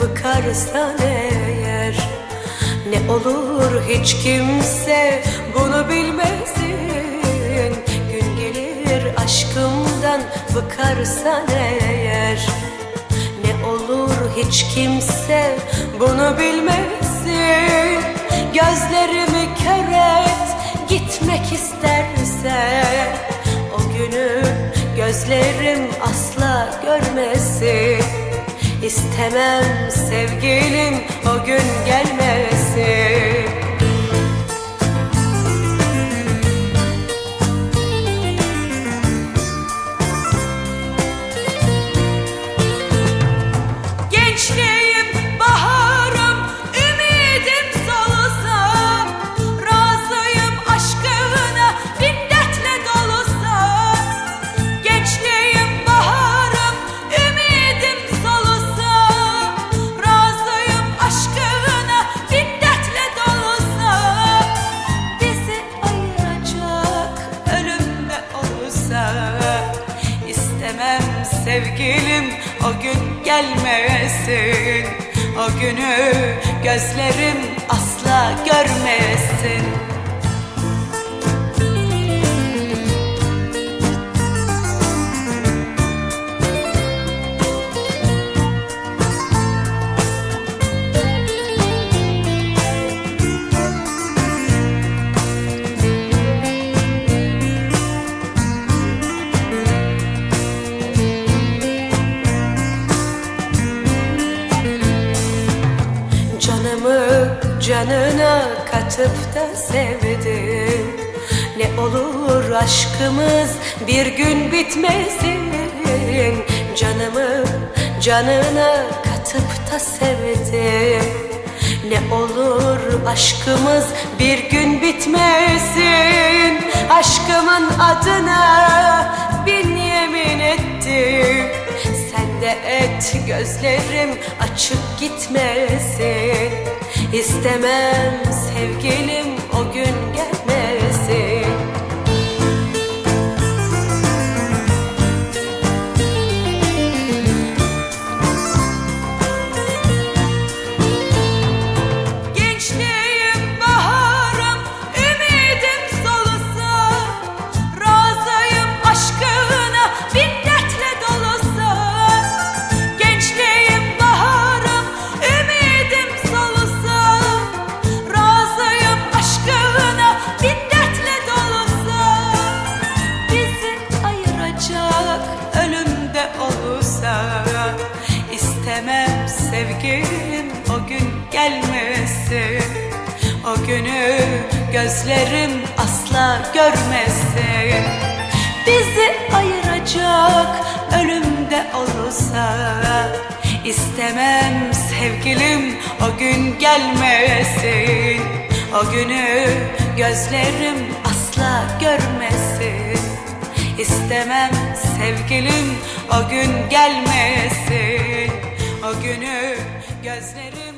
bıkarsan eğer Ne olur hiç kimse bunu bilmesin. Gün gelir aşkımdan bıkarsan eğer Ne olur hiç kimse bunu bilmesin. Gözlerimi kör et gitmek istersen O günü gözlerim asla görmesin İstemem sevgilim o gün sevgilim o gün gelmesin O günü gözlerim asla görmesin canına katıp da sevdim. Ne olur aşkımız bir gün bitmesin. Canımı canına katıp da sevdim. Ne olur aşkımız bir gün bitmesin. Aşkımın adına bin yemin ettim. Sen de et gözlerim açık gitmesin İstemem sevgilim o gün gelmesin gözlerim asla görmesin. Bizi ayıracak ölümde olursa İstemem sevgilim o gün gelmesin. O günü gözlerim asla görmesin. İstemem sevgilim o gün gelmesin. O günü gözlerim